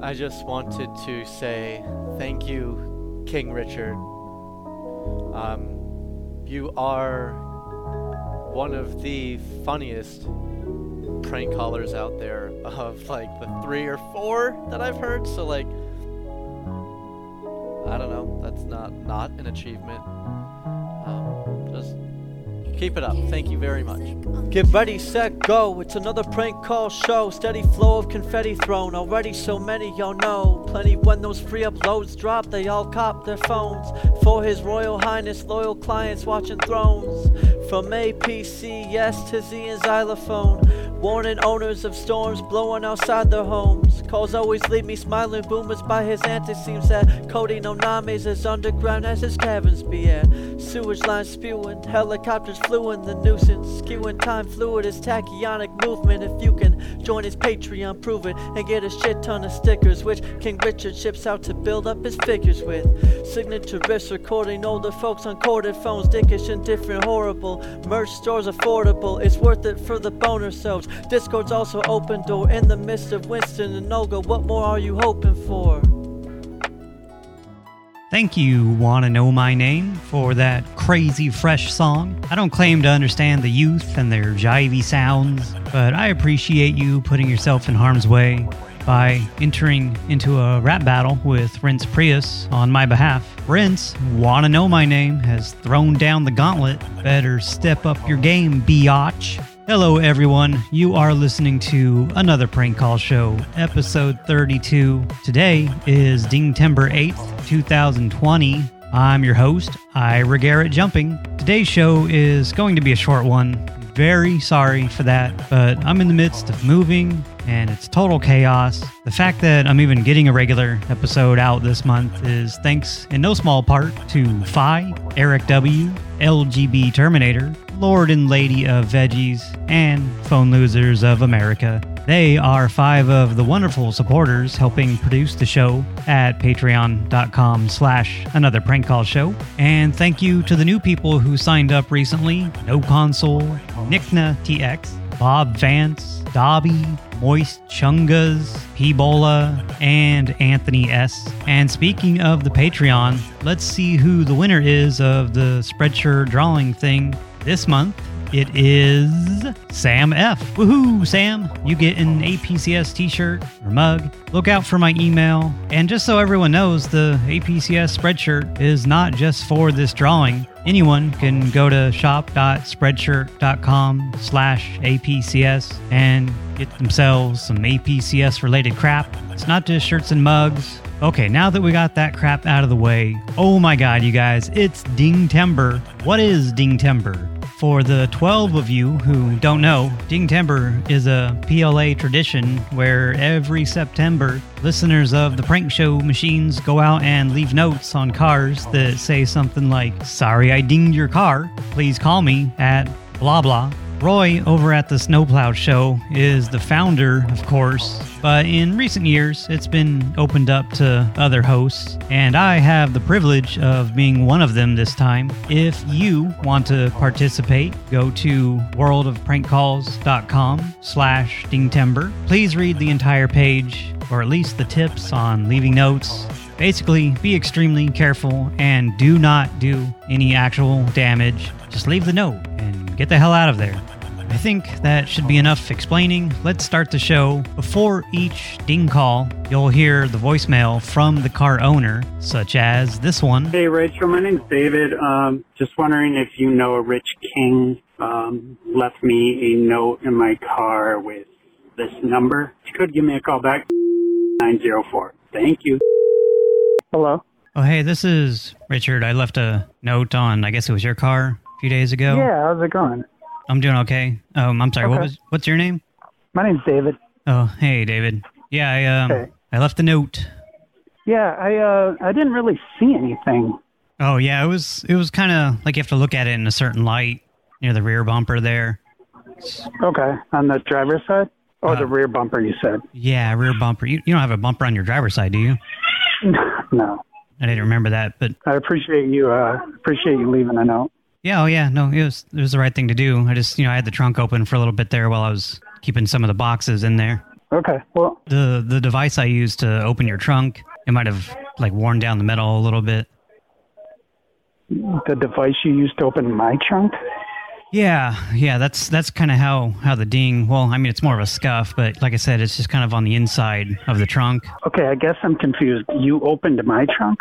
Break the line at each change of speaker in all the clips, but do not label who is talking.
I just wanted to say thank you, King Richard. Um, you are one of the funniest prank callers out there of like the three or four that I've heard. So like, I don't know. That's not not an achievement. Um, just keep it up. Thank you very much.
Get ready, set, go. It's another prank call show. Steady flow of confetti thrown. Already so many, y'all know. Plenty when those free uploads drop, they all cop their phones. For His Royal Highness, loyal clients watching thrones. From APC, yes, to Z and xylophone. Warning owners of storms blowing outside their homes. Calls always leave me smiling. Boomers by his antics seems that Cody no names as underground as his caverns be at. Sewage lines spewing, helicopters fluing the nuisance. Skewing time fluid is tachyonic movement. If you can join his Patreon, prove it and get a shit ton of stickers, which King Richard ships out to build up his figures with. Signature riffs recording older folks on corded phones, dickish and different, horrible. Merch stores affordable, it's worth it for the boner selves. Discord's also open door in the midst of Winston and Olga. What more are you hoping for?
Thank you, Wanna Know My Name, for that crazy fresh song. I don't claim to understand the youth and their jivey sounds, but I appreciate you putting yourself in harm's way by entering into a rap battle with Rince Prius on my behalf. Rince, Wanna Know My Name, has thrown down the gauntlet. Better step up your game, biatch. Hello, everyone. You are listening to another prank call show, episode 32. Today is Dingtember 8th, 2020. I'm your host, Ira Garrett Jumping. Today's show is going to be a short one. Very sorry for that, but I'm in the midst of moving and it's total chaos. The fact that I'm even getting a regular episode out this month is thanks in no small part to Phi, Eric W., LGB Terminator, Lord and Lady of Veggies, and Phone Losers of America. They are five of the wonderful supporters helping produce the show at patreon.com slash another prank call show. And thank you to the new people who signed up recently, No Console, Nickna TX, Bob Vance, Dobby, Moist Chungas, P-Bola, and Anthony S. And speaking of the Patreon, let's see who the winner is of the Spreadshirt drawing thing this month. It is Sam F. Woohoo, Sam! You get an APCS t shirt or mug. Look out for my email. And just so everyone knows, the APCS spreadshirt is not just for this drawing. Anyone can go to shop.spreadshirt.com slash APCS and get themselves some APCS related crap. It's not just shirts and mugs. Okay, now that we got that crap out of the way, oh my god, you guys, it's Dingtember. What is Dingtember? For the 12 of you who don't know, Dingtember is a PLA tradition where every September, listeners of the prank show machines go out and leave notes on cars that say something like, Sorry I dinged your car. Please call me at blah blah. Roy over at the Snowplow Show is the founder, of course, but in recent years it's been opened up to other hosts, and I have the privilege of being one of them this time. If you want to participate, go to worldofprankcalls.com slash dingtember. Please read the entire page, or at least the tips on leaving notes, Basically, be extremely careful and do not do any actual damage. Just leave the note get the hell out of there. I think that should be enough explaining. Let's start the show. Before each ding call, you'll hear the voicemail from the car owner, such as this one.
Hey, Rachel. My name's David. Um, just wondering if you know a rich king um, left me a note in my car with this number. If you could give me a call back, 904. Thank you.
Hello.
Oh, hey, this is Richard. I left a note on, I guess it was your car a few days ago.
Yeah, how's it going?
I'm doing okay. Um, I'm sorry. What was? What's your name?
My name's David.
Oh, hey, David. Yeah, I um,
Hey.
I left a note.
Yeah, I uh I didn't really see anything.
Oh, yeah, it was it was kind of like you have to look at it in a certain light near the rear bumper there.
Okay, on the driver's side or
Uh,
the rear bumper you said.
Yeah, rear bumper. You you don't have a bumper on your driver's side, do you?
no.
I didn't remember that, but
I appreciate you uh appreciate you leaving a note.
Yeah, oh yeah, no, it was it was the right thing to do. I just you know I had the trunk open for a little bit there while I was keeping some of the boxes in there.
Okay. Well,
The the device I used to open your trunk, it might have like worn down the metal a little bit.
the device you used to open my trunk.
Yeah, yeah, that's that's kind of how how the ding. Well, I mean, it's more of a scuff, but like I said, it's just kind of on the inside of the trunk.
Okay, I guess I'm confused. You opened my trunk?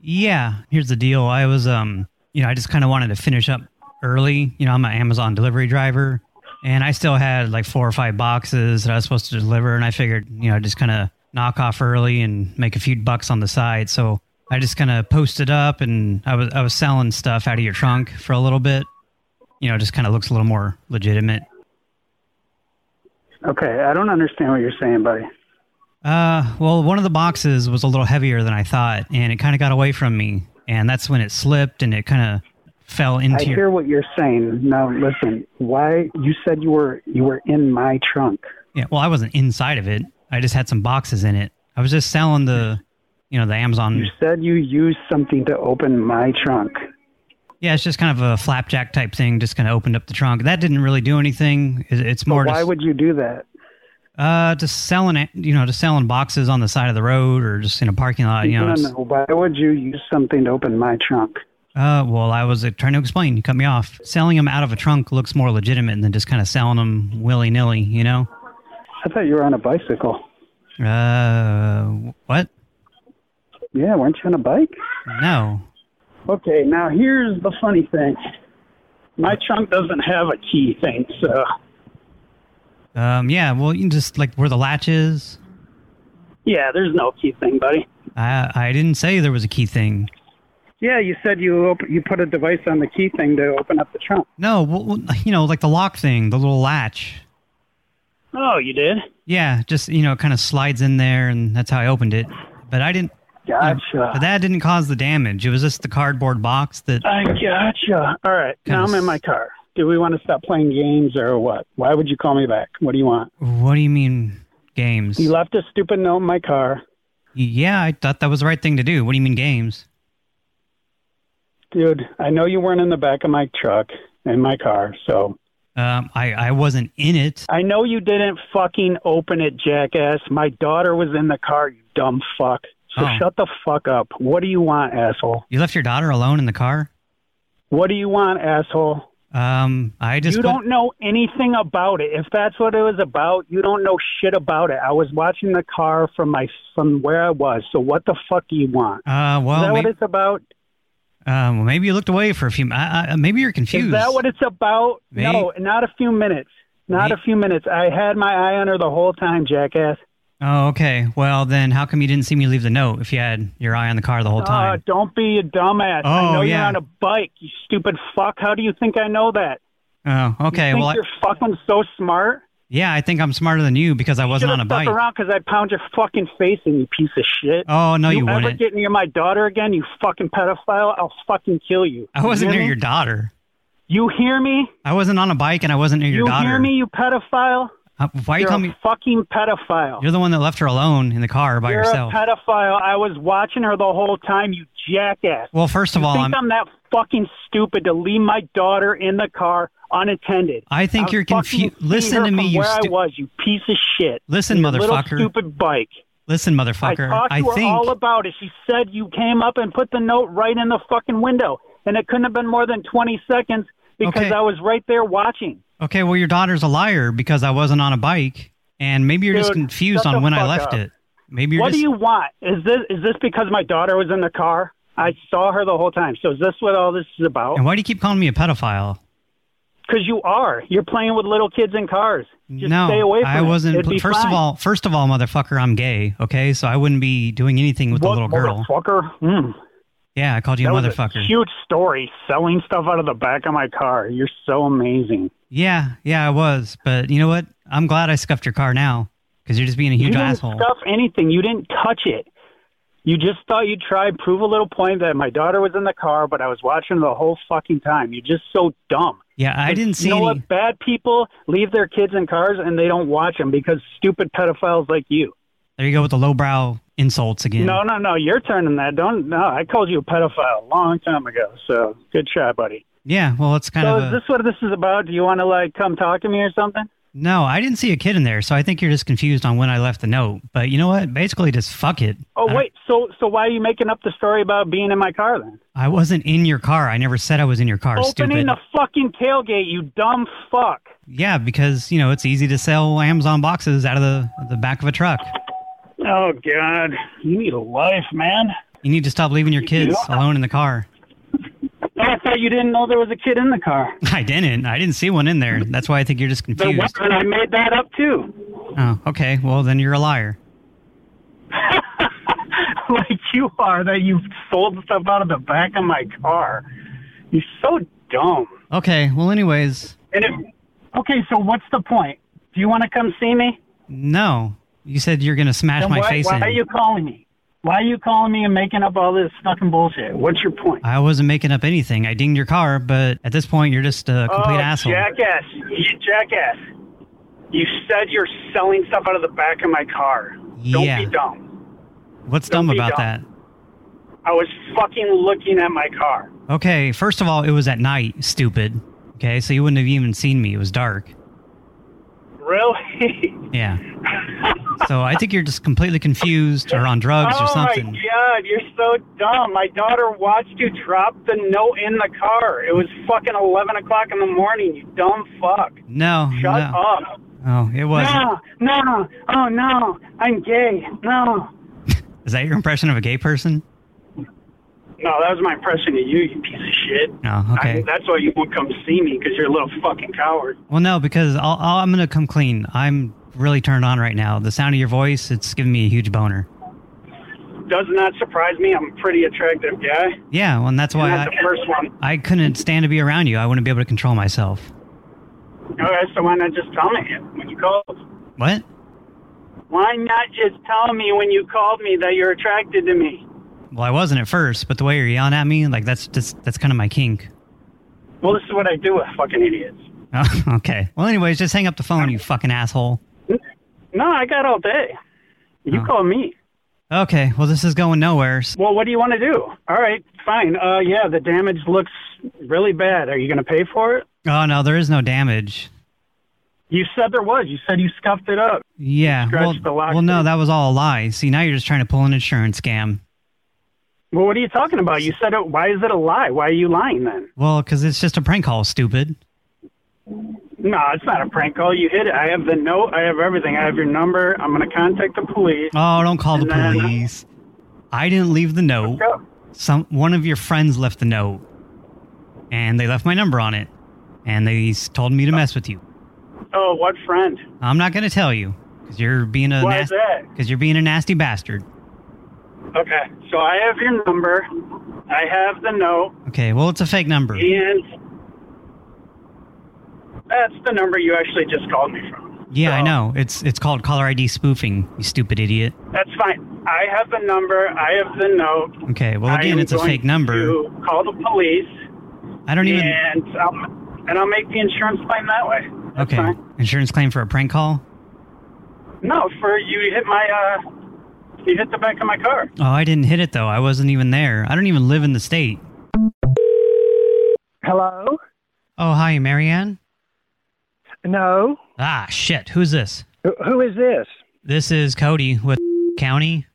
Yeah, here's the deal. I was um, you know, I just kind of wanted to finish up early. You know, I'm an Amazon delivery driver, and I still had like four or five boxes that I was supposed to deliver, and I figured, you know, just kind of knock off early and make a few bucks on the side. So I just kind of posted up, and I was I was selling stuff out of your trunk for a little bit. You know, just kind of looks a little more legitimate.
Okay, I don't understand what you're saying, buddy.
Uh, well, one of the boxes was a little heavier than I thought, and it kind of got away from me, and that's when it slipped and it kind of fell into.
I
your-
hear what you're saying. Now listen, why you said you were you were in my trunk.
Yeah, well, I wasn't inside of it. I just had some boxes in it. I was just selling the, you know, the Amazon.
You said you used something to open my trunk.
Yeah, it's just kind of a flapjack type thing. Just kind of opened up the trunk. That didn't really do anything. It's more
Why
just,
would you do that?
Uh, just selling it. You know, just selling boxes on the side of the road or just in a parking lot. You know,
no, no. Why would you use something to open my trunk?
Uh, well, I was uh, trying to explain. You cut me off. Selling them out of a trunk looks more legitimate than just kind of selling them willy nilly. You know?
I thought you were on a bicycle.
Uh, what?
Yeah, weren't you on a bike?
No.
Okay, now here's the funny thing. My trunk doesn't have a key thing, so
Um, yeah. Well, you can just like where the latch is.
yeah, there's no key thing, buddy.
I I didn't say there was a key thing.
Yeah, you said you op- you put a device on the key thing to open up the trunk.
No. Well, well, you know, like the lock thing, the little latch.
Oh, you did?
Yeah, just you know, it kind of slides in there, and that's how I opened it. But I didn't.
Gotcha.
But that didn't cause the damage. It was just the cardboard box that.
I gotcha. All right, now I'm in my car. Do we want to stop playing games or what? Why would you call me back? What do you want?
What do you mean, games?
You left a stupid note in my car.
Yeah, I thought that was the right thing to do. What do you mean, games?
Dude, I know you weren't in the back of my truck in my car, so
Um, I I wasn't in it.
I know you didn't fucking open it, jackass. My daughter was in the car, you dumb fuck. So
Oh.
shut the fuck up. What do you want, asshole?
You left your daughter alone in the car.
What do you want, asshole?
Um, I just
you don't know anything about it. If that's what it was about, you don't know shit about it. I was watching the car from my from where I was. So what the fuck do you want?
Uh,
Is
well,
that what it's about?
um, well, maybe you looked away for a few. I, I, maybe you're confused.
Is that what it's about?
May-
No, not a few minutes. Not
May-
a few minutes. I had my eye on her the whole time, jackass.
Oh, okay. Well, then how come you didn't see me leave the note if you had your eye on the car the whole
Uh,
time?
don't be a dumbass. I
Oh,
know
yeah.
you're on a bike, you stupid fuck. How do you think I know that?
oh, okay.
You think
Well,
you're fucking so smart?
yeah, I think I'm smarter than you because I wasn't on a bike.
around because I pound your fucking face in, you piece of shit.
Oh no, you,
ever
wouldn't.
get near my daughter again, you fucking pedophile? I'll fucking kill you.
I wasn't
you
near
me?
your daughter.
You hear me?
I wasn't on a bike and I wasn't near your daughter.
you hear me, you pedophile?
Uh, why you
You're
call
a
me?
fucking pedophile.
You're the one that left her alone in the car by
You're
yourself.
a pedophile. I was watching her the whole time, you jackass.
well, first of
you
all,
think
I'm,
I'm, that fucking stupid to leave my daughter in the car unattended?
I think you're confused. Listen to me, you
where I was, you piece of shit.
Listen,
your Little
motherfucker.
stupid bike.
Listen, motherfucker.
I
motherfucker.
talked to
I
her
think
all about it. She said you came up and put the note right in the fucking window, and it couldn't have been more than 20 seconds because
Okay.
I was right there watching.
Okay, well, your daughter's a liar because I wasn't on a bike, and maybe you're just confused on when I left
up.
it. Maybe you're
What
just.
do you want? Is this is this because my daughter was in the car? I saw her the whole time. So is this what all this is about?
And why do you keep calling me a pedophile?
Because you are. You're playing with little kids in cars. Just
no,
stay away from
I wasn't.
It'd
first
fine.
of all, first of all, motherfucker, I'm gay. Okay, so I wouldn't be doing anything with
what,
the little girl.
Motherfucker. Mm.
Yeah, I called you
That
a motherfucker.
a huge story. Selling stuff out of the back of my car. You're so amazing.
Yeah, yeah, I was. But you know what? I'm glad I scuffed your car now because you're just being a huge you
didn't
asshole.
stuff anything. You didn't touch it. You just thought you'd try prove a little point that my daughter was in the car, but I was watching the whole fucking time. You're just so dumb.
yeah, I didn't see
You know
any.
what? Bad people leave their kids in cars and they don't watch them because stupid pedophiles like you.
There you go with the lowbrow insults again.
No, no, no. You're turning that. Don't. No, I called you a pedophile a long time ago. So good try, buddy.
Yeah, well, it's kind
So
of.
is
a-
this what this is about? Do you want to like come talk to me or something?
No, I didn't see a kid in there, so I think you're just confused on when I left the note. But you know what? Basically, just fuck it.
Oh wait, so so why are you making up the story about being in my car then?
I wasn't in your car. I never said I was in your car,
Opening
stupid.
the fucking tailgate, you dumb fuck.
yeah, because, you know, it's easy to sell Amazon boxes out of the, the back of a truck.
Oh God, you need a life, man.
You need to stop leaving your kids
Yeah.
alone in the car.
Oh, I thought you didn't know there was a kid in the car.
I didn't. I didn't see one in there. That's why I think you're just confused.
weapon, I made that up too.
Oh, okay. Well, then you're a liar.
like you are that you sold stuff out of the back of my car. You're so dumb.
Okay. Well, anyways,
And if okay, so what's the point? Do you want to come see me?
no. You said you're going to smash
Then
my
why,
face
why
in.
are you calling me? Why are you calling me and making up all this fucking bullshit? What's your point?
I wasn't making up anything. I dinged your car, but at this point, you're just a oh, complete
oh,
asshole.
jackass! You jackass! You said you're selling stuff out of the back of my car. Don't
Yeah.
be dumb.
What's
Don't
dumb about
dumb.
that?
I was fucking looking at my car.
Okay, first of all, it was at night, stupid. Okay, so you wouldn't have even seen me. It was dark.
Really?
Yeah. So I think you're just completely confused or on drugs or something.
oh my god, you're so dumb. My daughter watched you drop the note in the car. It was fucking 11 o'clock in the morning, you dumb fuck.
No,
Shut
no.
up.
Oh, it wasn't.
No, no, oh no, I'm gay. No.
Is that your impression of a gay person?
No, that was my impression of you, you piece of shit.
Oh, okay.
I- that's why you won't come see me, because you're a little fucking coward.
Well, no, because I'll, I'll, I'm going to come clean. I'm really turned on right now. The sound of your voice, it's giving me a huge boner.
Does not that surprise me. I'm a pretty attractive guy.
Yeah, well, and that's why
and
I,
that's the first one.
I couldn't stand to be around you. I wouldn't be able to control myself.
Okay, so why not just tell me when you called?
What?
Why not just tell me when you called me that you're attracted to me?
Well, I wasn't at first, but the way you're yelling at me, like that's just that's kind of my kink.
Well, this is what I do with fucking idiots.
Oh, okay. Well, anyways, just hang up the phone, you fucking asshole.
No, I got all day. You
Oh.
call me.
Okay, well, this is going nowhere.
Well, what do you want to do? All right, fine. Uh, yeah, the damage looks really bad. Are you going to pay for it?
Oh, no, there is no damage.
You said there was. You said you scuffed it up.
Yeah, well, well, no, that was all a lie. See, now you're just trying to pull an insurance scam.
Well, what are you talking about? You said it. Why is it a lie? Why are you lying then?
Well, because it's just a prank call, stupid.
No, it's not a prank call. You hit it. I have the note. I have everything. I have your number. I'm going to contact the police.
Oh, don't call the
then- uh,
police. I didn't leave the note. Some one of your friends left the note, and they left my number on it, and they told me to mess with you.
Oh, what friend?
I'm not going to tell you because you're being a
Why is that?
because you're being a nasty bastard.
Okay, so I have your number. I have the note,
Okay, well, it's a fake number.
and that's the number you actually just called me from.
Yeah, I know. It's it's called caller ID spoofing. You stupid idiot.
That's fine. I have the number. I have the note.
Okay, well, again, it's a fake number.
Call the police,
I don't even.
and I'll, and I'll make the insurance claim that way. That's
Okay,
fine.
insurance claim for a prank call.
No, for you hit my uh, you hit the back of my car.
Oh, I didn't hit it though. I wasn't even there. I don't even live in the state.
Hello?
Oh, hi, Marianne.
No.
Ah, shit. Who's this?
Who- Who is this?
This is Cody with County.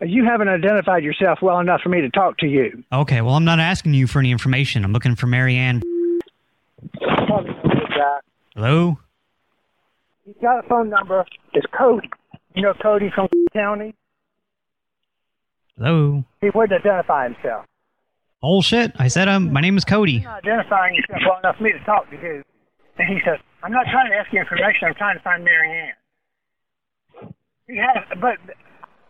You haven't identified yourself well enough for me to talk to you.
Okay, well, I'm not asking you for any information. I'm looking for Marianne. Hello?
He's got a phone number. It's Cody. You know Cody from County?
Hello?
He wouldn't identify himself.
Bullshit. I said um, my name is Cody.
You're not identifying yourself well enough for me to talk to you. And he says, I'm not trying to ask you information. I'm trying to find Mary Ann. He has, but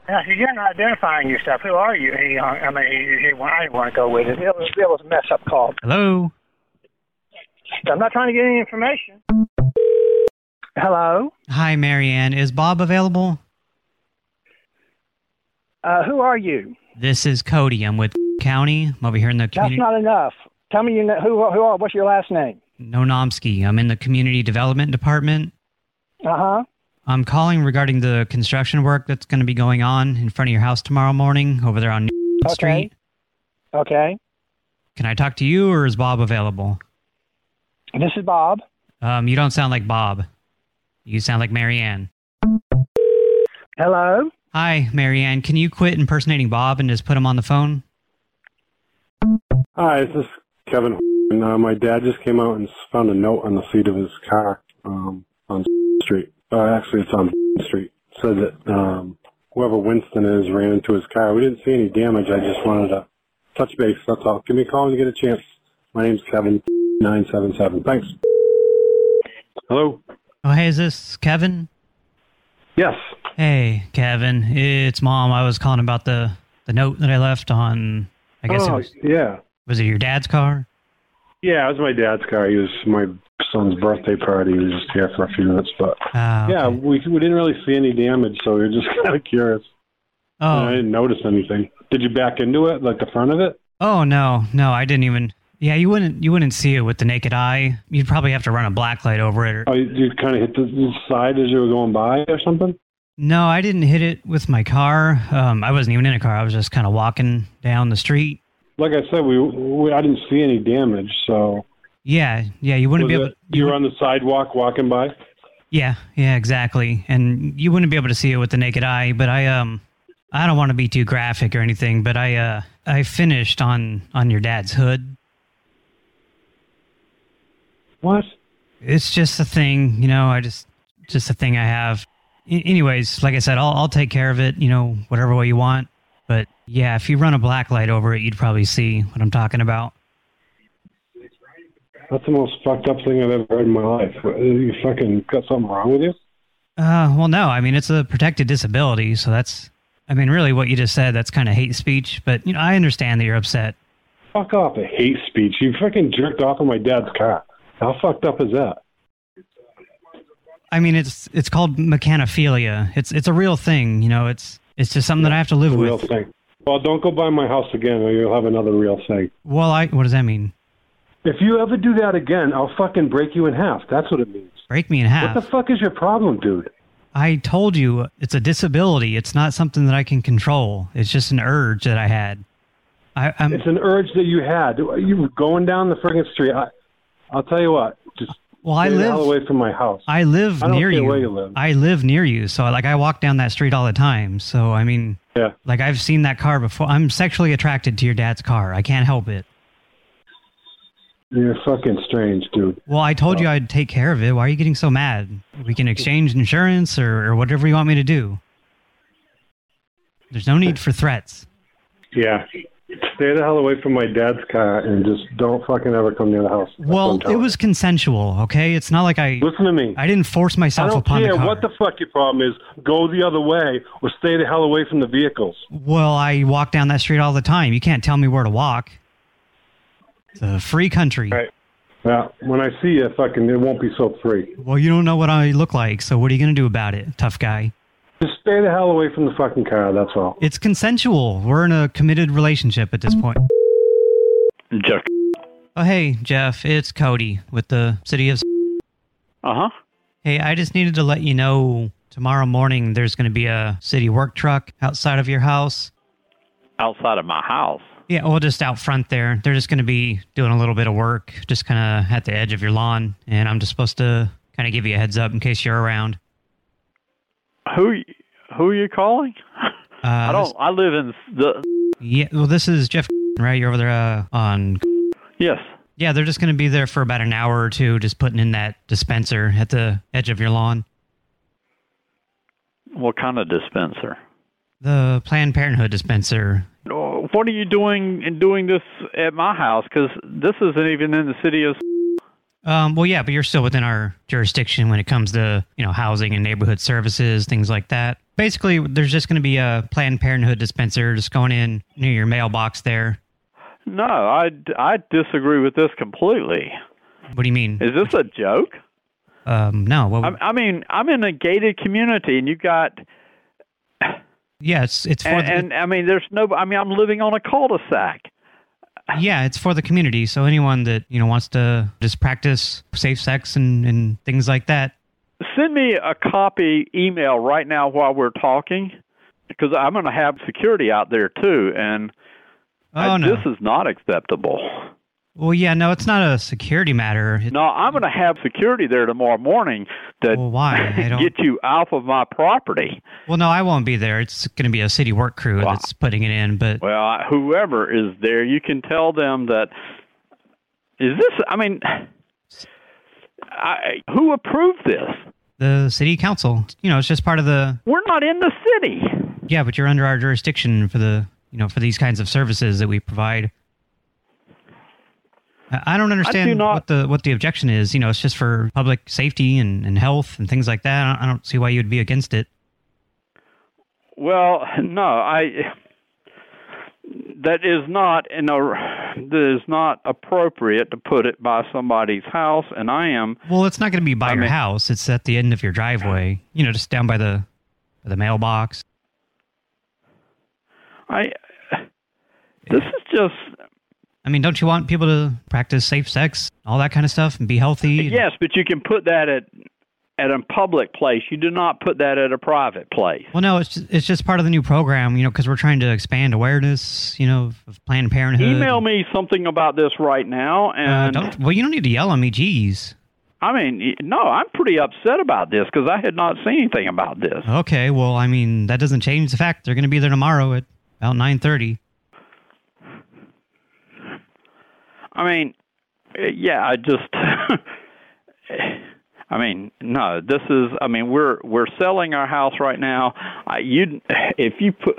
and I said, you're not identifying yourself. Who are you? He, hung- I mean, he, he, I didn't want to go with it. It was, it was a mess up call.
Hello?
I'm not trying to get any information. Hello?
Hi, Marianne. Is Bob available?
Uh, who are you?
This is Cody. I'm with County. I'm over here in the community.
That's not enough. Tell me you know, who, who are, what's your last name?
Nonomsky. I'm in the Community Development Department.
Uh-huh.
I'm calling regarding the construction work that's going to be going on in front of your house tomorrow morning over there on
Okay.
Street.
Okay.
Can I talk to you or is Bob available?
This is Bob.
Um, you don't sound like Bob. You sound like Marianne.
Hello?
Hi, Marianne. Can you quit impersonating Bob and just put him on the phone?
Hi, this is Kevin. Uh, my dad just came out and found a note on the seat of his car um, on Street. Uh, actually, it's on Street. Said that um, whoever Winston is ran into his car. We didn't see any damage. I just wanted to touch base. That's all. Give me a call when you get a chance. My name's Kevin. Nine seven seven. Thanks. Hello.
Oh, hey, is this Kevin?
Yes.
Hey, Kevin. It's Mom. I was calling about the, the note that I left on, I guess it
oh,
was,
yeah.
was it your dad's car?
Yeah, it was my dad's car. He was my son's birthday party. He was just here for a few minutes, but
Ah,
yeah, we we didn't really see any damage, so we were just kind of curious.
Oh,
I didn't notice anything. Did you back into it, like the front of it?
Oh no, no, I didn't even. Yeah, you wouldn't you wouldn't see it with the naked eye. You'd probably have to run a black light over it. Or,
Oh, you, kind of hit the, side as you were going by, or something?
no, I didn't hit it with my car. Um, I wasn't even in a car. I was just kind of walking down the street.
Like I said, we, we I didn't see any damage, so
Yeah, yeah, you wouldn't
Was
be able.
it- you were on the sidewalk walking by.
Yeah, yeah, exactly. And you wouldn't be able to see it with the naked eye. But I um, I don't want to be too graphic or anything. But I uh, I finished on on your dad's hood.
What?
It's just a thing, you know. I just just a thing I have. I- anyways, like I said, I'll I'll take care of it. You know, whatever way you want. But yeah, if you run a black light over it, you'd probably see what I'm talking about.
That's the most fucked up thing I've ever heard in my life. You fucking got something wrong with you?
Uh, well, no. I mean, it's a protected disability, so that's. I mean, really, what you just said—that's kind of hate speech. But you know, I understand that you're upset.
Fuck off, a hate speech. You fucking jerked off on my dad's car. How fucked up is that?
I mean, it's it's called mechanophilia. It's it's a real thing. You know, it's it's just something that I have to live
It's a real
with.
thing. Well, don't go by my house again, or you'll have another real thing.
Well, I what does that mean?
If you ever do that again, I'll fucking break you in half. That's what it means.
Break me in half.
What the fuck is your problem, dude?
I told you it's a disability. It's not something that I can control. It's just an urge that I had. I, I'm
It's an urge that you had. You were going down the friggin' street. I, I'll tell you what. Just
well, I
stay the hell
live
away from my house.
I live
I
near you.
where you live.
I live near you, so like I walk down that street all the time. So I mean,
yeah.
like I've seen that car before. I'm sexually attracted to your dad's car. I can't help it.
You're fucking strange, dude.
Well, I told you uh, I'd take care of it. Why are you getting so mad? We can exchange insurance or, or whatever you want me to do. There's no need for threats.
Yeah. Stay the hell away from my dad's car and just don't fucking ever come near the house. That's
Well, it was consensual, okay? It's not like I.
Listen to me.
I didn't force myself I
don't
upon
care
the car.
what the fuck your problem is. Go the other way or stay the hell away from the vehicles.
well, I walk down that street all the time. You can't tell me where to walk. It's a free country.
Right. Yeah. When I see you, fucking, it won't be so free.
Well, you don't know what I look like, so what are you going to do about it, tough guy?
Just stay the hell away from the fucking car. That's all.
It's consensual. We're in a committed relationship at this point.
Jeff.
Oh, hey, Jeff. It's Cody with the city of.
Uh huh.
Hey, I just needed to let you know tomorrow morning there's going to be a city work truck outside of your house.
Outside of my house.
Yeah, well, just out front there. They're just going to be doing a little bit of work, just kind of at the edge of your lawn. And I'm just supposed to kind of give you a heads up in case you're around.
Who who are you calling?
Uh,
I don't. I live in the.
Yeah, well, this is Jeff, right? You're over there uh, on.
Yes.
Yeah, they're just going to be there for about an hour or two, just putting in that dispenser at the edge of your lawn.
What kind of dispenser?
The Planned Parenthood dispenser.
Oh, What are you doing in doing this at my house? Because this isn't even in the city of.
Um, well, yeah, but you're still within our jurisdiction when it comes to you know housing and neighborhood services, things like that. Basically, there's just going to be a Planned Parenthood dispenser just going in near your mailbox there.
No, I, I disagree with this completely.
What do you mean?
Is this a joke?
Um, no. What,
I, I mean, I'm in a gated community, and you got
yeah, it's it's for
and,
the,
and I mean, there's no. I mean, I'm living on a cul-de-sac.
Yeah, it's for the community. So anyone that you know wants to just practice safe sex and and things like that.
Send me a copy email right now while we're talking, because I'm going to have security out there too, and
Oh
I,
no.
this is not acceptable.
Well, yeah, no, it's not a security matter.
No, I'm going to have security there tomorrow morning to
Well, why?
Get you off of my property.
well, no, I won't be there. It's going to be a city work crew
Wow.
that's putting it in. But
Well, whoever is there, you can tell them that. Is this? I mean, I, who approved this?
the city council, you know, it's just part of the.
We're not in the city.
Yeah, but you're under our jurisdiction for the, you know, for these kinds of services that we provide. I I don't understand
not-
what the what the objection is. You know, it's just for public safety and, and health and things like that. I don't, I don't see why you'd be against it.
Well, no, I. That is not in a. That is not appropriate to put it by somebody's house, and I am.
Well, it's not going to be by
I
your
mean-
house. It's at the end of your driveway. You know, just down by the by the mailbox.
I. This is just.
I mean, don't you want people to practice safe sex, all that kind of stuff, and be healthy?
Yes, but you can put that at at a public place. You do not put that at a private place.
Well, no, it's just, it's just part of the new program, you know, because we're trying to expand awareness, you know, of Planned Parenthood.
Email me something about this right now,
Uh,
and
don't, well, you don't need to yell at me. Jeez.
I mean, no, I'm pretty upset about this because I had not seen anything about this.
Okay, well, I mean, that doesn't change the fact they're going to be there tomorrow at about 9.30.
I mean, yeah, I just. I mean, no. This is. I mean, we're we're selling our house right now. I, you, if you put.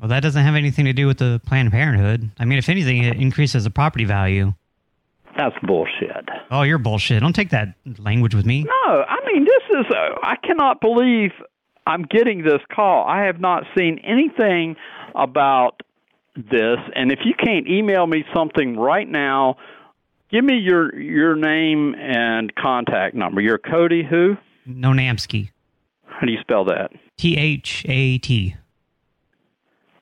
Well, that doesn't have anything to do with the Planned Parenthood. I mean, if anything, it increases the property value.
That's bullshit.
Oh, you're bullshit. Don't take that language with me.
No, I mean this is. Uh, I cannot believe I'm getting this call. I have not seen anything about this, and if you can't email me something right now, give me your your name and contact number. You're Cody who?
No Namsky.
How do you spell that?
T-H-A-T.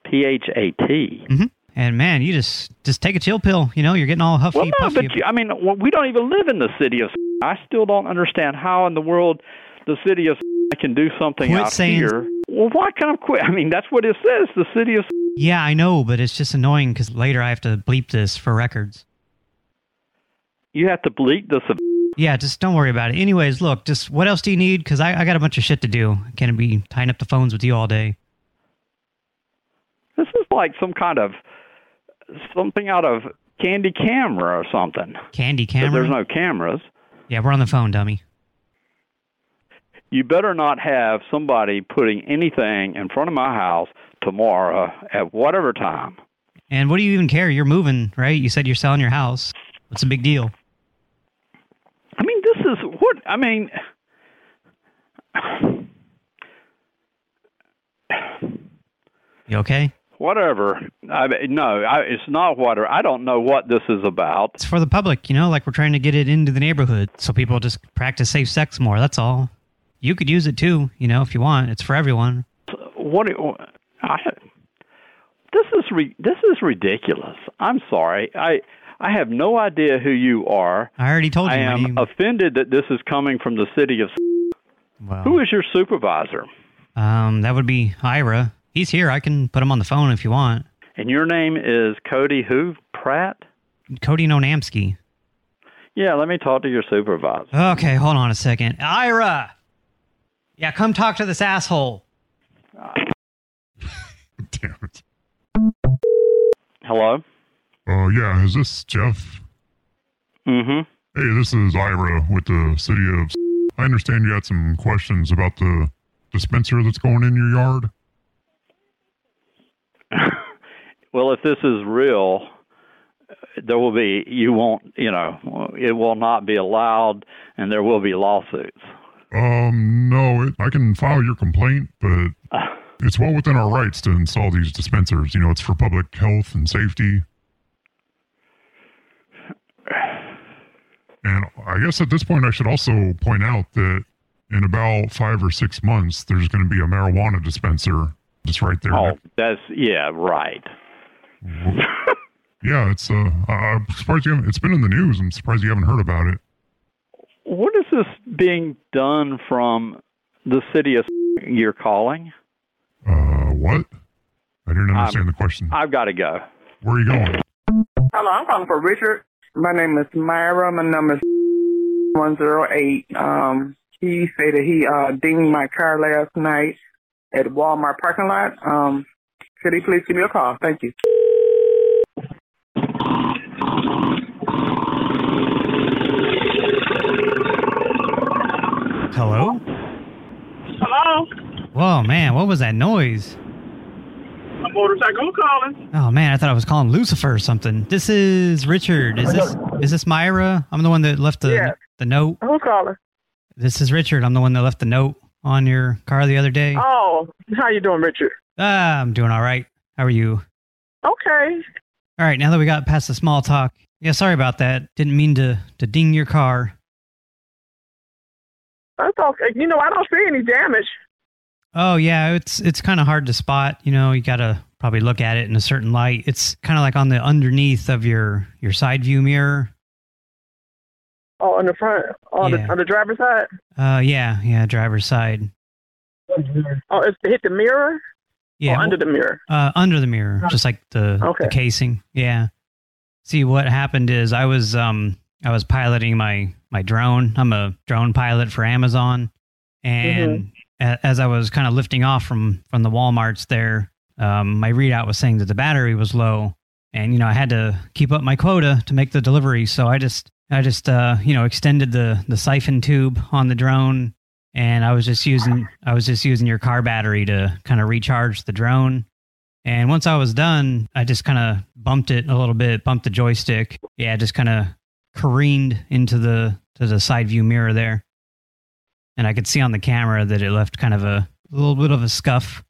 P H A T.
Mm-hmm. And man, you just just take a chill pill. You know, you're getting all huffy
Well, no,
puffy.
but you, I mean, we don't even live in the city of. I still don't understand how in the world the city of I can do something
Quit
out
saying-
here. Well, why can't I quit? I mean, that's what it says. The city of.
yeah, I know, but it's just annoying because later I have to bleep this for records.
You have to bleep this.
Yeah, just don't worry about it. Anyways, look, just what else do you need? Because I, I got a bunch of shit to do. I can't be tying up the phones with you all day.
This is like some kind of something out of Candy Camera or something.
Candy
But
camera?
there's no cameras.
Yeah, we're on the phone, dummy.
You better not have somebody putting anything in front of my house tomorrow at whatever time.
And what do you even care? You're moving, right? You said you're selling your house. What's the big deal?
I mean, this is what I mean.
You okay?
Whatever. I no, I, it's not whatever. I don't know what this is about.
It's for the public, you know, like we're trying to get it into the neighborhood so people just practice safe sex more. That's all. You could use it too, you know, if you want. It's for everyone.
What? I, this is re, this is ridiculous. I'm sorry. I I have no idea who you are.
I already told you.
I am
name-
offended that this is coming from the city of.
Well,
Who is your supervisor?
um, that would be Ira. He's here. I can put him on the phone if you want.
And your name is Cody who Pratt?
Cody Nonamsky.
Yeah, let me talk to your supervisor.
Okay, hold on a second. Ira! Yeah, come talk to this asshole.
Damn it.
Hello.
Uh, yeah, is this Jeff?
Mm-hmm.
Hey, this is Ira with the city of. I understand you had some questions about the dispenser that's going in your yard.
Well, if this is real, there will be you won't you know it will not be allowed, and there will be lawsuits.
Um, no, it, I can file your complaint, but it's well within our rights to install these dispensers. You know, it's for public health and safety. And I guess at this point, I should also point out that in about five or six months, there's going to be a marijuana dispenser just right there.
Oh, that's yeah, right.
Yeah, it's uh, I'm surprised you haven't. It's been in the news. I'm surprised you haven't heard about it.
What is this being done from the city of you're calling?
Uh, what? I didn't understand
I'm-
the question.
I've got to go.
Where are you going?
Hello, I'm calling for Richard. My name is Myra. My number is 108. Um, he said that he uh, dinged my car last night at Walmart parking lot. Um, could he please give me a call? Thank you.
Hello?
Hello?
Whoa, man, what was that noise?
A motorcycle calling.
Oh man, I thought I was calling Lucifer or something. This is Richard. Is this is this Myra? I'm the one that left the
Yeah.
the note.
Who's calling?
This is Richard. I'm the one that left the note on your car the other day.
Oh, how you doing, Richard?
Ah, I'm doing all right. How are you?
Okay.
All right, now that we got past the small talk. Yeah, sorry about that. Didn't mean to to ding your car.
Okay. You know, I don't see any damage.
Oh yeah, it's it's kind of hard to spot. You know, you got to probably look at it in a certain light. It's kind of like on the underneath of your your side view mirror.
Oh, on the front, on
Yeah.
the on the driver's side.
Uh, yeah, yeah, driver's side.
Oh, it's hit the mirror.
Yeah,
or under the mirror.
Uh, under the mirror, just like the,
Okay.
the casing. Yeah. See, what happened is I was um I was piloting my my drone. I'm a drone pilot for Amazon, and a- as I was kind of lifting off from from the WalMarts there, um, my readout was saying that the battery was low, and you know I had to keep up my quota to make the delivery. So I just I just uh you know extended the the siphon tube on the drone and I was just using I was just using your car battery to kind of recharge the drone. And once I was done, I just kind of bumped it a little bit, bumped the joystick. Yeah, just kind of careened into the to the side view mirror there. And I could see on the camera that it left kind of a little bit of a scuff.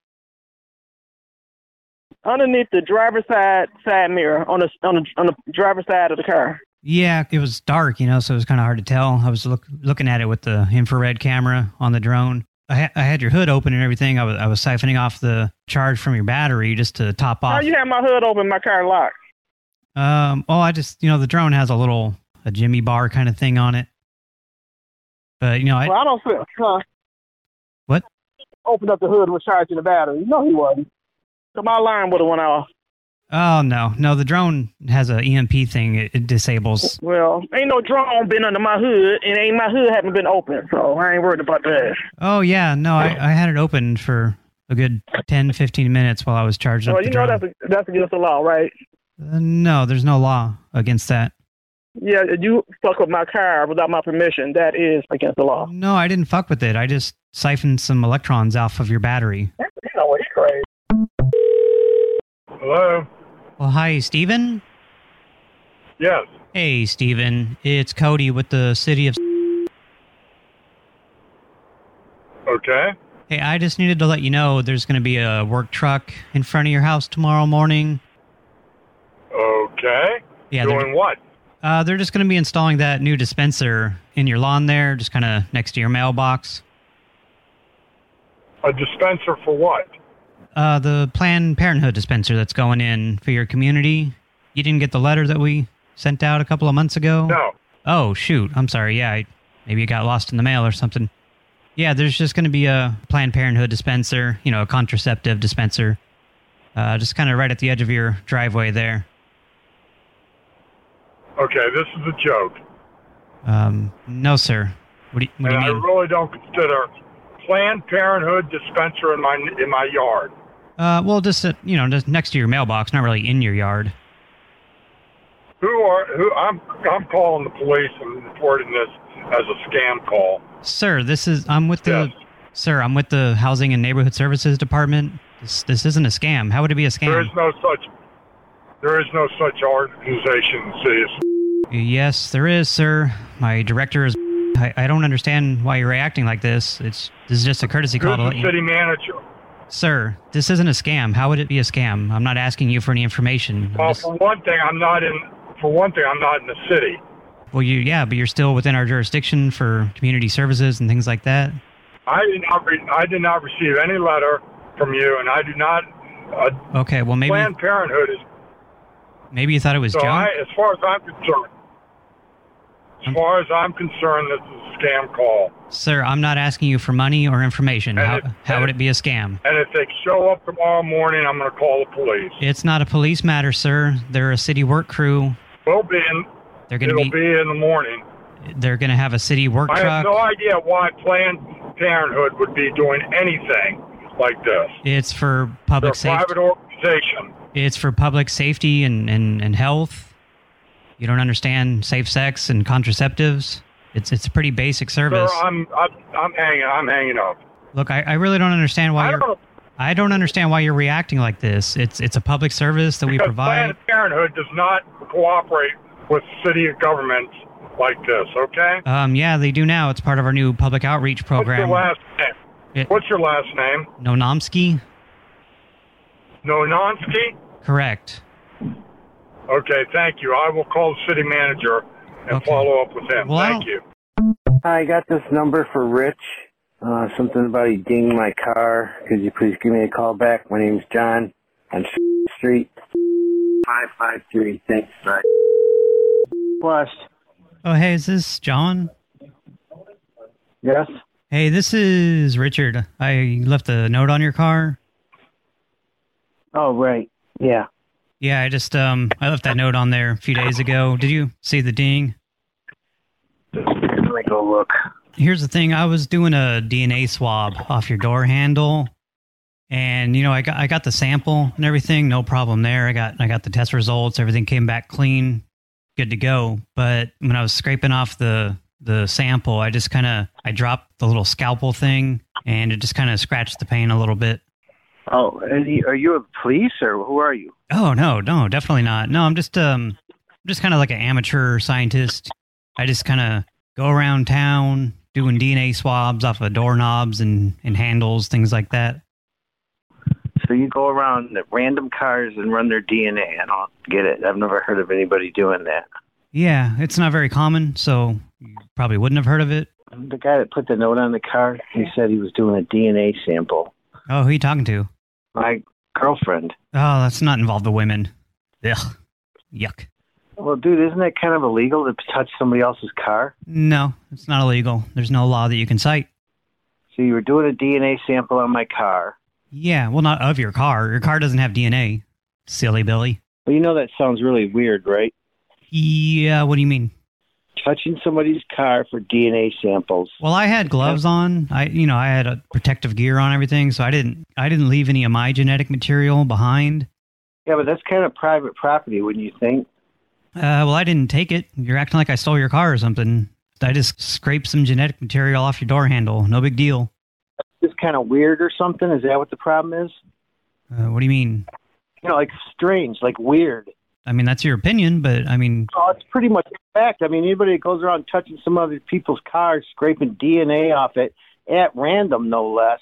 Underneath the driver's side side mirror on the on the on the driver's side of the car.
Yeah, it was dark, you know, so it was kind of hard to tell. I was look, looking at it with the infrared camera on the drone. I, ha- I had your hood open and everything. I was I was siphoning off the charge from your battery just to top
How
off.
you have my hood open, my car locked?
Um, well, I just you know the drone has a little a Jimmy bar kind of thing on it, but you know I
well, I don't feel. Huh?
what?
Opened up the hood and was charging the battery. No, he wasn't. So my alarm would have went off.
Oh no, no, the drone has a EMP thing. It, it disables.
Well, ain't no drone been under my hood, and ain't my hood haven't been open, so I ain't worried about that.
Oh yeah, no, I, I had it open for a good 10, 15 minutes while I was charging up
Well, you know
drone.
that's that's against the law, right?
Uh, no, there's no law against that.
Yeah, you fuck with my car without my permission, that is against the law.
No, I didn't fuck with it. I just siphoned some electrons off of your battery.
You know what? He crazy.
Hello?
Well, hi, Steven.
Yes.
Hey, Steven. It's Cody with the city of.
Okay.
Hey, I just needed to let you know there's going to be a work truck in front of your house tomorrow morning.
Okay.
Yeah, they're-
Doing what?
Uh, they're just going to be installing that new dispenser in your lawn there, just kind of next to your mailbox.
A dispenser for what?
Uh, the Planned Parenthood dispenser that's going in for your community. You didn't get the letter that we sent out a couple of months ago?
No.
Oh, shoot. I'm sorry. Yeah, I, maybe it got lost in the mail or something. Yeah, there's just going to be a Planned Parenthood dispenser, you know, a contraceptive dispenser, uh, just kind of right at the edge of your driveway there.
Okay, this is a joke.
Um, no, sir. What do you, what do you
I
mean?
really don't consider Planned Parenthood dispenser in my in my yard.
Uh, well, just, uh, you know, just next to your mailbox, not really in your yard.
Who are who? I'm I'm calling the police and reporting this as a scam call.
Sir, this is, I'm with the, sir, I'm with the Housing and Neighborhood Services Department. This, this isn't a scam. How would it be a scam?
There is no such there is no such organization.
Yes, there is, sir. My director is. I, I don't understand why you're reacting like this. It's this is just a courtesy call to let you.
city manager?
Sir, this isn't a scam. How would it be a scam? I'm not asking you for any information.
Well,
just-
for one thing, I'm not in. For one thing, I'm not in the city.
well, you yeah, but you're still within our jurisdiction for community services and things like that.
I did not. Re- I did not receive any letter from you, and I do not. Uh,
Okay, well maybe
Planned Parenthood is.
maybe you thought it was
so
junk.
I, as far as I'm concerned, as far as I'm concerned, this is a scam call.
Sir, I'm not asking you for money or information.
And
How,
if-
how would it be a scam?
And if they show up tomorrow morning, I'm going to call the police.
It's not a police matter, sir. They're a city work crew.
Will be in.
They're going to
It'll
be,
be in the morning.
they're going to have a city work
I
truck.
have no idea why Planned Parenthood would be doing anything like this.
It's for
They're
public safety.
private organization.
It's for public safety and, and, and health. You don't understand safe sex and contraceptives. It's it's a pretty basic
Sir,
service.
I'm, I'm I'm hanging I'm hanging up.
Look, I, I really don't understand why
I
you're.
don't-
I don't understand why you're reacting like this. It's it's a public service that we provide.
Planned Parenthood does not cooperate with city governments like this. Okay.
Um, yeah, they do now. It's part of our new public outreach program.
What's your last name?
It-
What's your last name?
Nonomsky?
Nononsky?
Correct.
Okay, thank you. I will call the city manager and follow up with him.
Well,
thank you.
I got this number for Rich. Uh, something about he dinged my car. Could you please give me a call back? My name's John on Street. 553. Thanks. Bye.
West.
Oh, hey, is this John?
Yes.
Hey, this is Richard. I left a note on your car.
Oh, right. Yeah.
Yeah, I just um I left that note on there a few days ago. Did you see the ding?
Let me go look.
Here's the thing, I was doing a DNA swab off your door handle. And you know, I got I got the sample and everything, no problem there. I got I got the test results, everything came back clean, good to go. But when I was scraping off the the sample, I just kind of I dropped the little scalpel thing and it just kind of scratched the paint a little bit.
Oh, are you a police or who are you?
Oh no, no, definitely not. No, I'm just um I'm just kind of like an amateur scientist. I just kind of go around town doing DNA swabs off of doorknobs and and handles, things like that.
So you go around at random cars and run their DNA. I don't get it. I've never heard of anybody doing that.
Yeah, it's not very common, so you probably wouldn't have heard of it.
The guy that put the note on the car, he said he was doing a DNA sample.
Oh, who are you talking to?
My girlfriend.
Oh, that's not involved the women. Ugh. Yuck.
Well, dude, isn't that kind of illegal to touch somebody else's car?
No, it's not illegal. There's no law that you can cite.
So you were doing a DNA sample on my car.
Yeah, well, not of your car. Your car doesn't have DNA. Silly Billy.
Well, you know that sounds really weird, right?
Yeah, what do you mean?
Touching somebody's car for DNA samples.
Well, I had gloves on. I, you know, I had a protective gear on everything, so I didn't, I didn't leave any of my genetic material behind.
Yeah, but that's kind of private property, wouldn't you think?
Uh, well, I didn't take it. You're acting like I stole your car or something. I just scraped some genetic material off your door handle. No big deal.
It's kind of weird or something. Is that what the problem is?
Uh, what do you mean?
You know, like strange, like weird.
I mean, that's your opinion, but I mean,
Oh, it's pretty much a fact. I mean, anybody that goes around touching some other people's cars, scraping DNA off it at random, no less.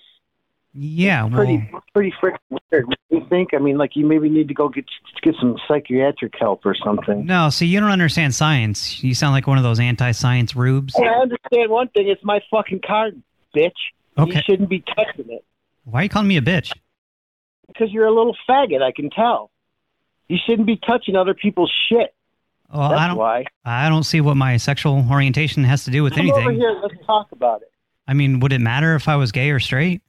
yeah, well,
Pretty, pretty freaking weird. What do You think? I mean, like you maybe need to go get get some psychiatric help or something.
no, see, you don't understand science. You sound like one of those anti-science rubes.
I understand one thing. It's my fucking car, bitch.
Okay.
You shouldn't be touching it
Why are you calling me a bitch?
because you're a little faggot. I can tell. You shouldn't be touching other people's shit.
Well,
That's
I don't,
why.
I don't see what my sexual orientation has to do with
Come over
anything.
here. Let's talk about it.
I mean, would it matter if I was gay or straight?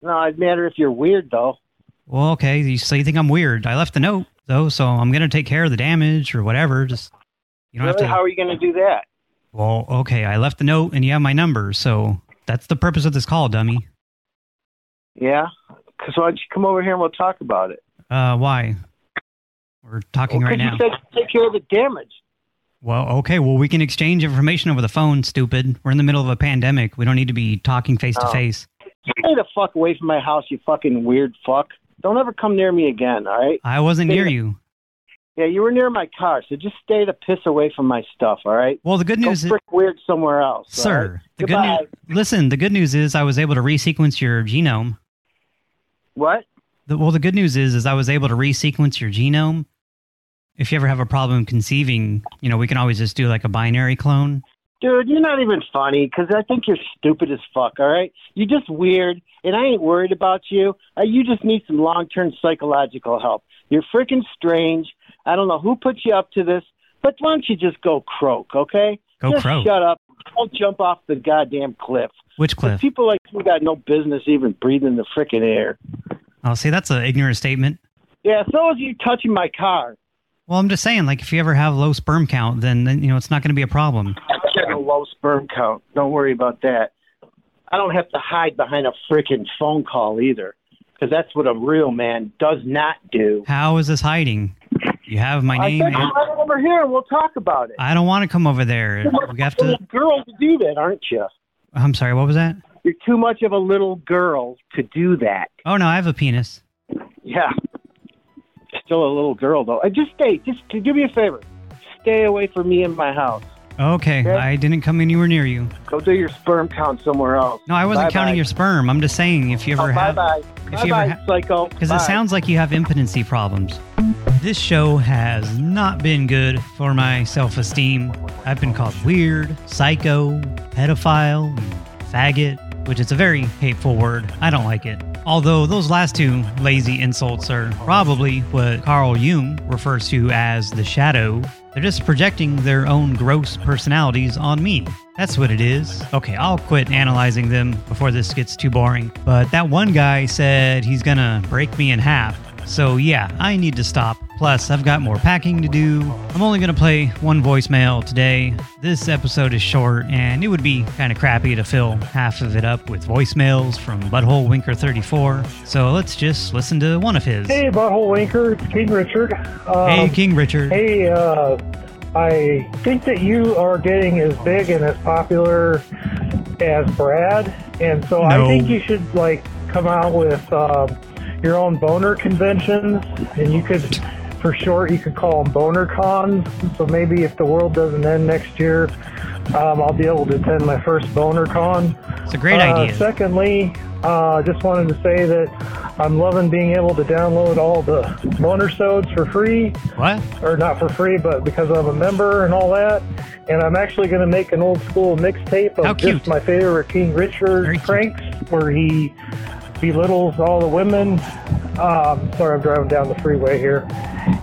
No, it'd matter if you're weird though.
Well, okay, you, so you think I'm weird. I left the note, though, so I'm going to take care of the damage or whatever. Just, you don't
Really?
have to...
How are you going to do that?
Well, okay, I left the note and you have my number, so that's the purpose of this call, dummy.
Yeah. Because why don't you come over here and we'll talk about it?
Uh, why? We're talking
Well,
right now.
Take care of the damage.
Well, okay, well, we can exchange information over the phone, stupid. We're in the middle of a pandemic. We don't need to be talking face to
Oh.
face.
Stay the fuck away from my house, you fucking weird fuck. Don't ever come near me again, all right?
I wasn't
Stay
near you.
Yeah, you were near my car, so just stay the piss away from my stuff, all right?
Well, the good news
Go
is,
weird somewhere else,
sir,
right?
the good news. Listen, the good news is I was able to resequence your genome.
What?
The, well, the good news is, is I was able to resequence your genome. If you ever have a problem conceiving, you know, we can always just do like a binary clone.
Dude, you're not even funny because I think you're stupid as fuck, all right? You're just weird, and I ain't worried about you. Uh, you just need some long term psychological help. You're freaking strange. I don't know who put you up to this, but why don't you just go croak, okay?
Go
just
croak.
shut up. Don't jump off the goddamn cliff.
Which cliff?
People like you got no business even breathing the frickin' air.
Oh, see, that's an ignorant statement.
Yeah, so is you touching my car.
Well, I'm just saying, like, if you ever have low sperm count, then, then you know it's not going to be a problem.
I have a low sperm count. Don't worry about that. I don't have to hide behind a freaking phone call either, because that's what a real man does not do.
How is this hiding? You have my
I
name.
said,
and-
come over here and we'll talk about it.
I don't want to come over there. We have to.
girl to do that, aren't you?
I'm sorry. What was that?
You're too much of a little girl to do that.
Oh no, I have a penis.
Yeah. Still a little girl though. Uh, Just stay. Just do me a favor. Stay away from me in my house.
Okay,
Okay.
I didn't come anywhere near you.
Go do your sperm count somewhere else.
No, I wasn't
Bye-bye.
counting your sperm. I'm just saying if you ever
Oh,
have.
bye-bye.
If you
Bye-bye,
ever
psycho.
Because it sounds like you have impotency problems. This show has not been good for my self esteem. I've been called weird, psycho, pedophile, faggot, which is a very hateful word. I don't like it. Although those last two lazy insults are probably what Carl Jung refers to as the shadow. They're just projecting their own gross personalities on me. That's what it is. Okay, I'll quit analyzing them before this gets too boring. But that one guy said he's gonna break me in half. So yeah, I need to stop. Plus, I've got more packing to do. I'm only gonna play one voicemail today. This episode is short, and it would be kind of crappy to fill half of it up with voicemails from Butthole Winker 34. So let's just listen to one of his.
Hey, Butthole Winker, it's King Richard. Um,
Hey, King Richard.
Hey, uh, I think that you are getting as big and as popular as Brad, and so I think you should like come out with um, your own boner conventions, and you could, for short, you could call them boner cons. So maybe if the world doesn't end next year, um, I'll be able to attend my first boner con.
It's a great
Uh,
idea.
Secondly, uh, I just wanted to say that I'm loving being able to download all the boner sodes for free.
What?
Or not for free, but because I'm a member and all that. And I'm actually going to make an old school mixtape of just my favorite King Richard pranks where he belittles all the women. Um, sorry, I'm driving down the freeway here.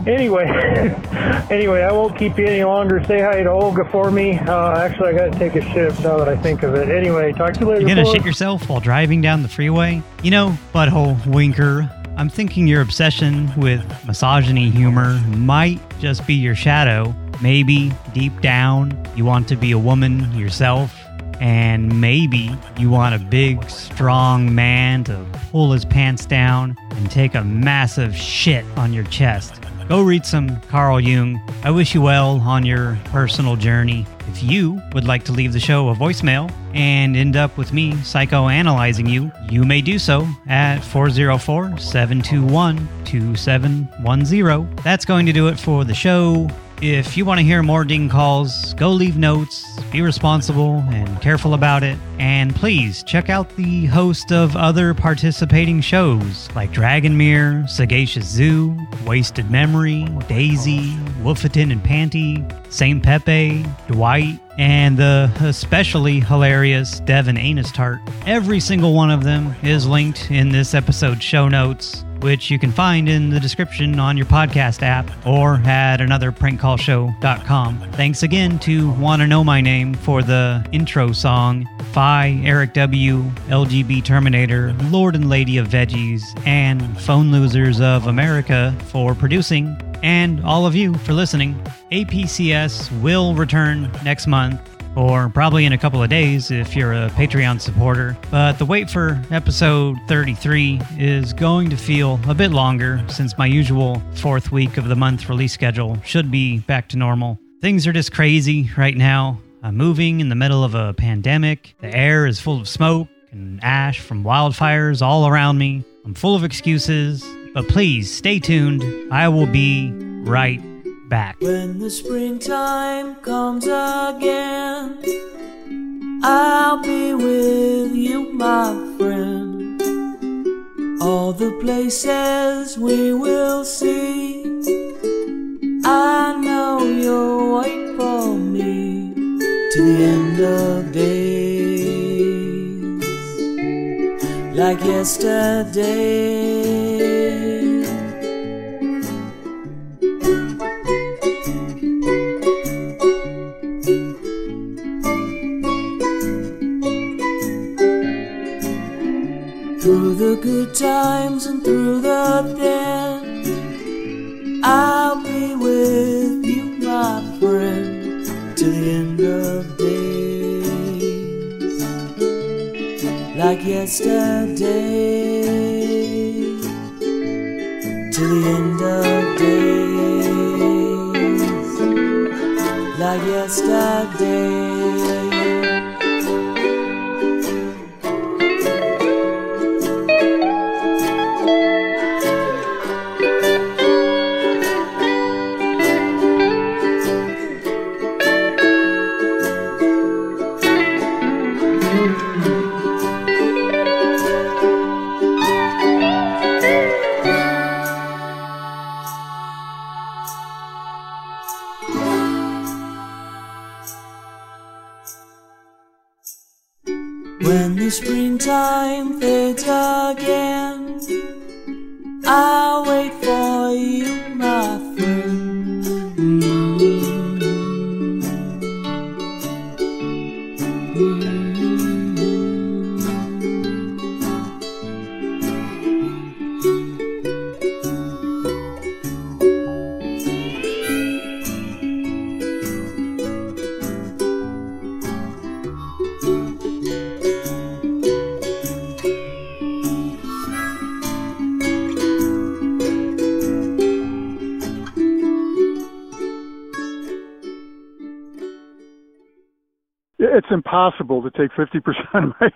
Anyway, anyway, I won't keep you any longer. Say hi to Olga for me. Uh, actually, I got to take a shit now that I think of it. Anyway, talk to you later.
You're gonna shit yourself while driving down the freeway? You know, butthole winker, I'm thinking your obsession with misogyny humor might just be your shadow. Maybe deep down you want to be a woman yourself, and maybe you want a big, strong man to pull his pants down and take a massive shit on your chest. Go read some Carl Jung. I wish you well on your personal journey. If you would like to leave the show a voicemail and end up with me psychoanalyzing you, you may do so at 404 721 2710. That's going to do it for the show. If you want to hear more ding calls, go leave notes, be responsible and careful about it. And please check out the host of other participating shows like Dragonmere, Sagacious Zoo, Wasted Memory, Daisy, Wolfeton and Panty, Saint Pepe, Dwight, and the especially hilarious Devin Anus Tart. Every single one of them is linked in this episode's show notes which you can find in the description on your podcast app or at anotherprankcallshow.com. Thanks again to Wanna Know My Name for the intro song, Phi, Eric W., LGB Terminator, Lord and Lady of Veggies, and Phone Losers of America for producing, and all of you for listening. APCS will return next month or probably in a couple of days if you're a Patreon supporter. But the wait for episode 33 is going to feel a bit longer since my usual fourth week of the month release schedule should be back to normal. Things are just crazy right now. I'm moving in the middle of a pandemic. The air is full of smoke and ash from wildfires all around me. I'm full of excuses, but please stay tuned. I will be right back.
When the springtime comes again, I'll be with you, my friend. All the places we will see, I know you'll wait for me to the end of days, like yesterday. Through the good times and through the bad, I'll be with you, my friend, to the end of days. Like yesterday, to the end of days. Like yesterday.
Impossible to take 50% of my.